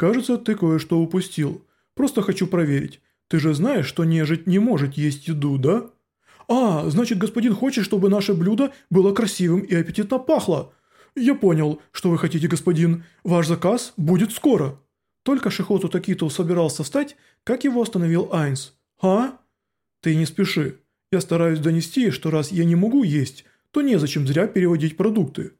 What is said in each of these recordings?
«Кажется, ты кое-что упустил. Просто хочу проверить. Ты же знаешь, что нежить не может есть еду, да?» «А, значит, господин хочет, чтобы наше блюдо было красивым и аппетитно пахло. Я понял, что вы хотите, господин. Ваш заказ будет скоро». Только Шихоту Такиту собирался встать, как его остановил Айнс. «А? Ты не спеши. Я стараюсь донести, что раз я не могу есть, то незачем зря переводить продукты».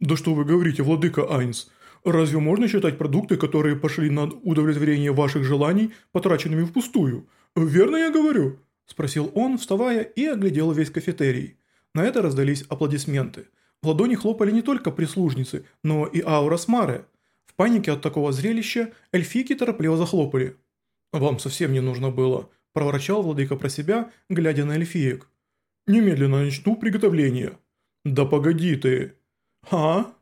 «Да что вы говорите, владыка Айнс?» Разве можно считать продукты, которые пошли на удовлетворение ваших желаний, потраченными впустую? Верно я говорю?» – спросил он, вставая и оглядел весь кафетерий. На это раздались аплодисменты. В ладони хлопали не только прислужницы, но и аура Смары. В панике от такого зрелища эльфики торопливо захлопали. «Вам совсем не нужно было», – проворчал владыка про себя, глядя на эльфиек. «Немедленно начну приготовление». «Да погоди ты!» «А?»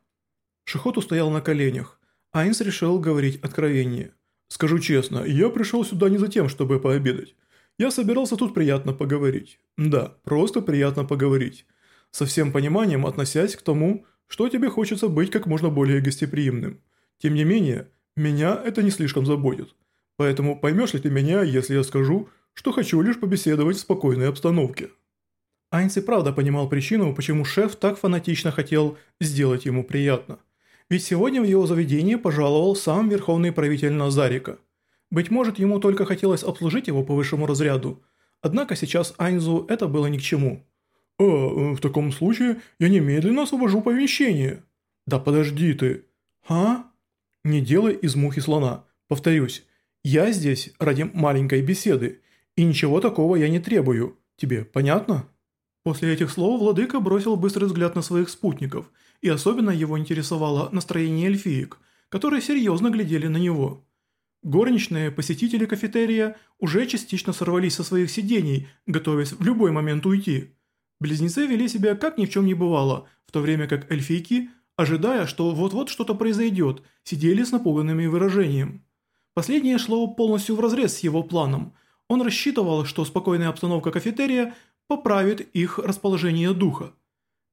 Шихот стоял на коленях. Айнс решил говорить откровение. «Скажу честно, я пришел сюда не за тем, чтобы пообедать. Я собирался тут приятно поговорить. Да, просто приятно поговорить. Со всем пониманием относясь к тому, что тебе хочется быть как можно более гостеприимным. Тем не менее, меня это не слишком заботит. Поэтому поймешь ли ты меня, если я скажу, что хочу лишь побеседовать в спокойной обстановке?» Айнс и правда понимал причину, почему шеф так фанатично хотел сделать ему приятно. Ведь сегодня в его заведение пожаловал сам верховный правитель Назарика. Быть может, ему только хотелось обслужить его по высшему разряду. Однако сейчас Айнзу это было ни к чему. «А, в таком случае я немедленно освобожу помещение». «Да подожди ты». «А?» «Не делай из мухи слона. Повторюсь, я здесь ради маленькой беседы, и ничего такого я не требую. Тебе понятно?» После этих слов владыка бросил быстрый взгляд на своих спутников – и особенно его интересовало настроение эльфиек, которые серьезно глядели на него. Горничные посетители кафетерия уже частично сорвались со своих сидений, готовясь в любой момент уйти. Близнецы вели себя как ни в чем не бывало, в то время как эльфийки, ожидая, что вот-вот что-то произойдет, сидели с напуганными выражением. Последнее шло полностью вразрез с его планом. Он рассчитывал, что спокойная обстановка кафетерия поправит их расположение духа.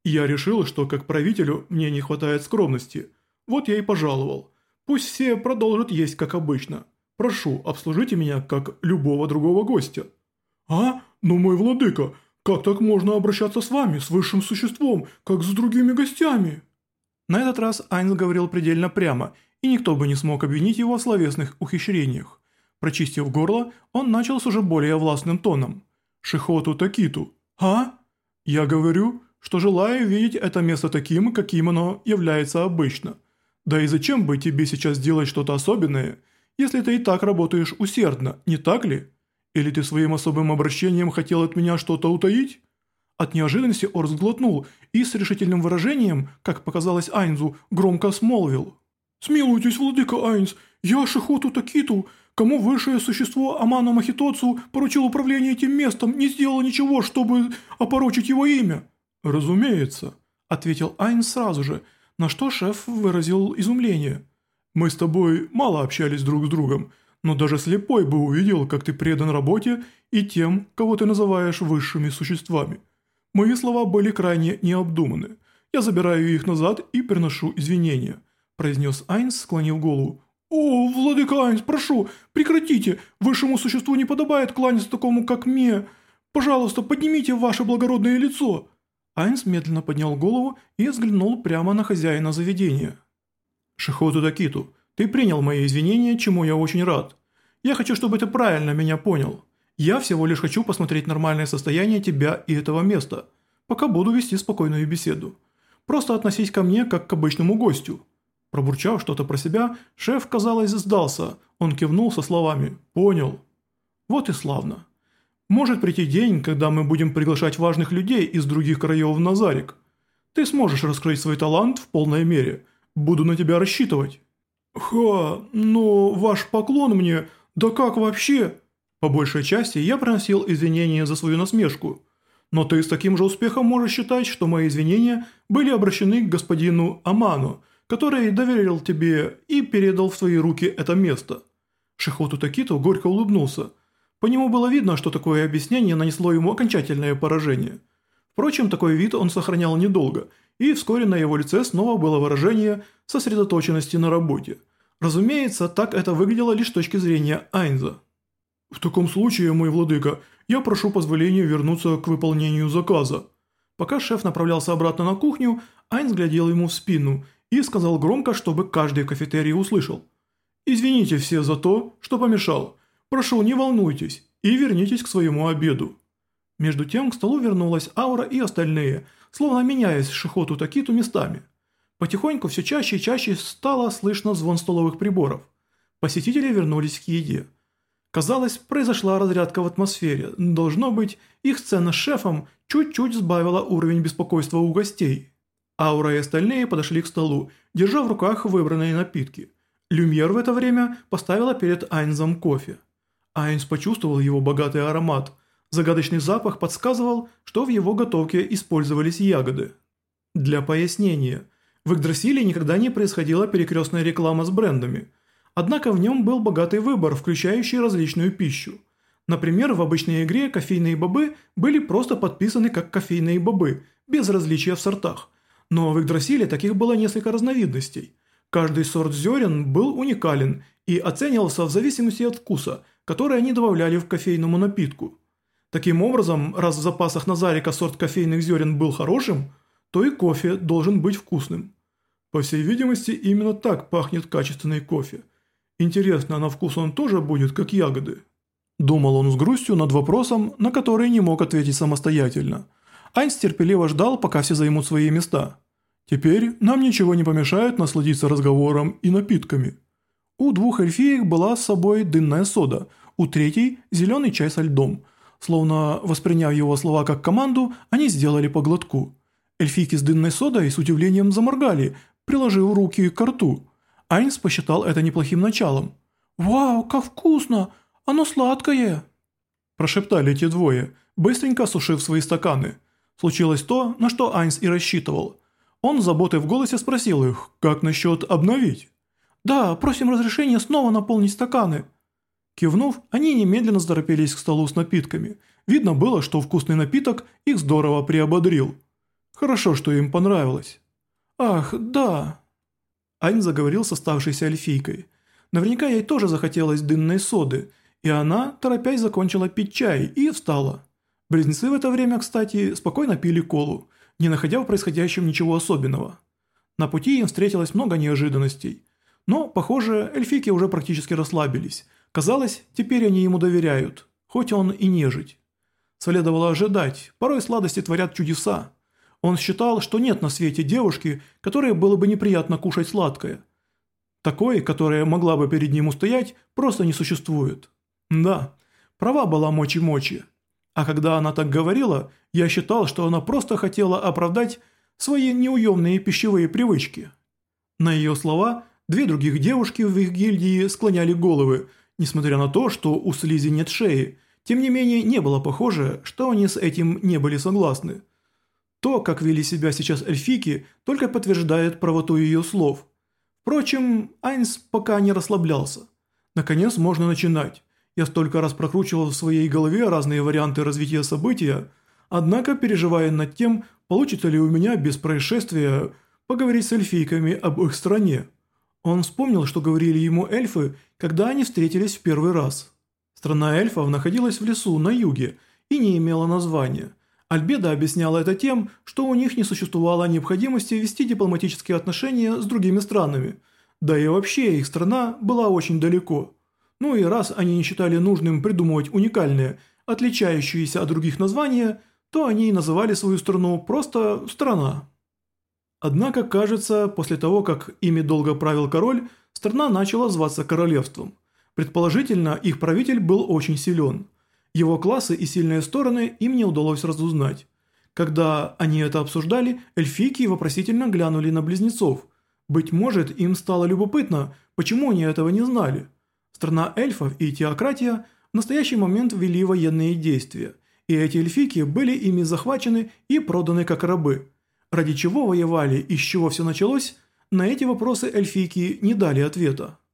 Я решил, что как правителю мне не хватает скромности. Вот я и пожаловал. Пусть все продолжат есть как обычно. Прошу, обслужите меня как любого другого гостя». «А? ну мой владыка, как так можно обращаться с вами, с высшим существом, как с другими гостями?» На этот раз Айнс говорил предельно прямо, и никто бы не смог обвинить его в словесных ухищрениях. Прочистив горло, он начал с уже более властным тоном. «Шихоту Такиту, а? Я говорю, что желаю видеть это место таким, каким оно является обычно. Да и зачем бы тебе сейчас делать что-то особенное, если ты и так работаешь усердно, не так ли? Или ты своим особым обращением хотел от меня что-то утаить?» От неожиданности Орс глотнул и с решительным выражением, как показалось Айнзу, громко смолвил. «Смилуйтесь, владыка Айнз, я Шихоту Такиту, кому высшее существо Аману Махитоцу поручил управление этим местом, не сделал ничего, чтобы опорочить его имя. «Разумеется», – ответил Айн сразу же, на что шеф выразил изумление. «Мы с тобой мало общались друг с другом, но даже слепой бы увидел, как ты предан работе и тем, кого ты называешь высшими существами. Мои слова были крайне необдуманы. Я забираю их назад и приношу извинения», – произнес Айнс, склонив голову. «О, владыка Айнс, прошу, прекратите! Высшему существу не подобает кланяться такому, как мне! Пожалуйста, поднимите ваше благородное лицо!» Айнс медленно поднял голову и взглянул прямо на хозяина заведения. «Шихоту Такиту, ты принял мои извинения, чему я очень рад. Я хочу, чтобы ты правильно меня понял. Я всего лишь хочу посмотреть нормальное состояние тебя и этого места, пока буду вести спокойную беседу. Просто относись ко мне как к обычному гостю». Пробурчав что-то про себя, шеф, казалось, сдался. Он кивнул со словами «Понял». «Вот и славно». Может прийти день, когда мы будем приглашать важных людей из других краев в Назарик. Ты сможешь раскрыть свой талант в полной мере. Буду на тебя рассчитывать». «Ха, но ваш поклон мне, да как вообще?» По большей части я приносил извинения за свою насмешку. Но ты с таким же успехом можешь считать, что мои извинения были обращены к господину Аману, который доверил тебе и передал в твои руки это место. Шихоту Такито горько улыбнулся – по нему было видно, что такое объяснение нанесло ему окончательное поражение. Впрочем, такой вид он сохранял недолго, и вскоре на его лице снова было выражение сосредоточенности на работе. Разумеется, так это выглядело лишь с точки зрения Айнза. «В таком случае, мой владыка, я прошу позволения вернуться к выполнению заказа». Пока шеф направлялся обратно на кухню, Айнз глядел ему в спину и сказал громко, чтобы каждый в кафетерии услышал. «Извините все за то, что помешал. Прошу, не волнуйтесь и вернитесь к своему обеду». Между тем к столу вернулась Аура и остальные, словно меняясь Шихоту Такиту местами. Потихоньку все чаще и чаще стало слышно звон столовых приборов. Посетители вернулись к еде. Казалось, произошла разрядка в атмосфере. Должно быть, их сцена с шефом чуть-чуть сбавила уровень беспокойства у гостей. Аура и остальные подошли к столу, держа в руках выбранные напитки. Люмьер в это время поставила перед Айнзом кофе. Айнс почувствовал его богатый аромат. Загадочный запах подсказывал, что в его готовке использовались ягоды. Для пояснения, в Игдрасиле никогда не происходила перекрестная реклама с брендами, однако в нем был богатый выбор, включающий различную пищу. Например, в обычной игре кофейные бобы были просто подписаны как кофейные бобы, без различия в сортах. Но в Игдрасиле таких было несколько разновидностей. Каждый сорт зерен был уникален и оценивался в зависимости от вкуса – которые они добавляли в кофейному напитку. Таким образом, раз в запасах Назарика сорт кофейных зерен был хорошим, то и кофе должен быть вкусным. По всей видимости, именно так пахнет качественный кофе. Интересно, на вкус он тоже будет, как ягоды? Думал он с грустью над вопросом, на который не мог ответить самостоятельно. Айнс терпеливо ждал, пока все займут свои места. Теперь нам ничего не помешает насладиться разговором и напитками. У двух эльфеек была с собой дынная сода, у третьей – зеленый чай со льдом. Словно восприняв его слова как команду, они сделали по глотку. Эльфийки с дынной содой с удивлением заморгали, приложив руки к рту. Айнс посчитал это неплохим началом. «Вау, как вкусно! Оно сладкое!» Прошептали те двое, быстренько сушив свои стаканы. Случилось то, на что Айнс и рассчитывал. Он с заботой в голосе спросил их, как насчет обновить. «Да, просим разрешения снова наполнить стаканы». Кивнув, они немедленно заторопились к столу с напитками. Видно было, что вкусный напиток их здорово приободрил. Хорошо, что им понравилось. «Ах, да...» Ань заговорил с оставшейся эльфийкой. Наверняка ей тоже захотелось дынной соды, и она, торопясь, закончила пить чай и встала. Близнецы в это время, кстати, спокойно пили колу, не находя в происходящем ничего особенного. На пути им встретилось много неожиданностей – но, похоже, эльфики уже практически расслабились. Казалось, теперь они ему доверяют, хоть он и нежить. Следовало ожидать, порой сладости творят чудеса. Он считал, что нет на свете девушки, которой было бы неприятно кушать сладкое. Такой, которая могла бы перед ним устоять, просто не существует. Да, права была мочи-мочи. А когда она так говорила, я считал, что она просто хотела оправдать свои неуемные пищевые привычки. На ее слова – Две других девушки в их гильдии склоняли головы, несмотря на то, что у Слизи нет шеи. Тем не менее, не было похоже, что они с этим не были согласны. То, как вели себя сейчас эльфики, только подтверждает правоту ее слов. Впрочем, Айнс пока не расслаблялся. Наконец можно начинать. Я столько раз прокручивал в своей голове разные варианты развития события, однако переживая над тем, получится ли у меня без происшествия поговорить с эльфийками об их стране. Он вспомнил, что говорили ему эльфы, когда они встретились в первый раз. Страна эльфов находилась в лесу на юге и не имела названия. Альбеда объясняла это тем, что у них не существовало необходимости вести дипломатические отношения с другими странами. Да и вообще их страна была очень далеко. Ну и раз они не считали нужным придумывать уникальные, отличающиеся от других названия, то они и называли свою страну просто «страна». Однако, кажется, после того, как ими долго правил король, страна начала зваться королевством. Предположительно, их правитель был очень силен. Его классы и сильные стороны им не удалось разузнать. Когда они это обсуждали, эльфийки вопросительно глянули на близнецов. Быть может, им стало любопытно, почему они этого не знали. Страна эльфов и теократия в настоящий момент вели военные действия, и эти эльфики были ими захвачены и проданы как рабы – ради чего воевали и с чего все началось, на эти вопросы эльфийки не дали ответа.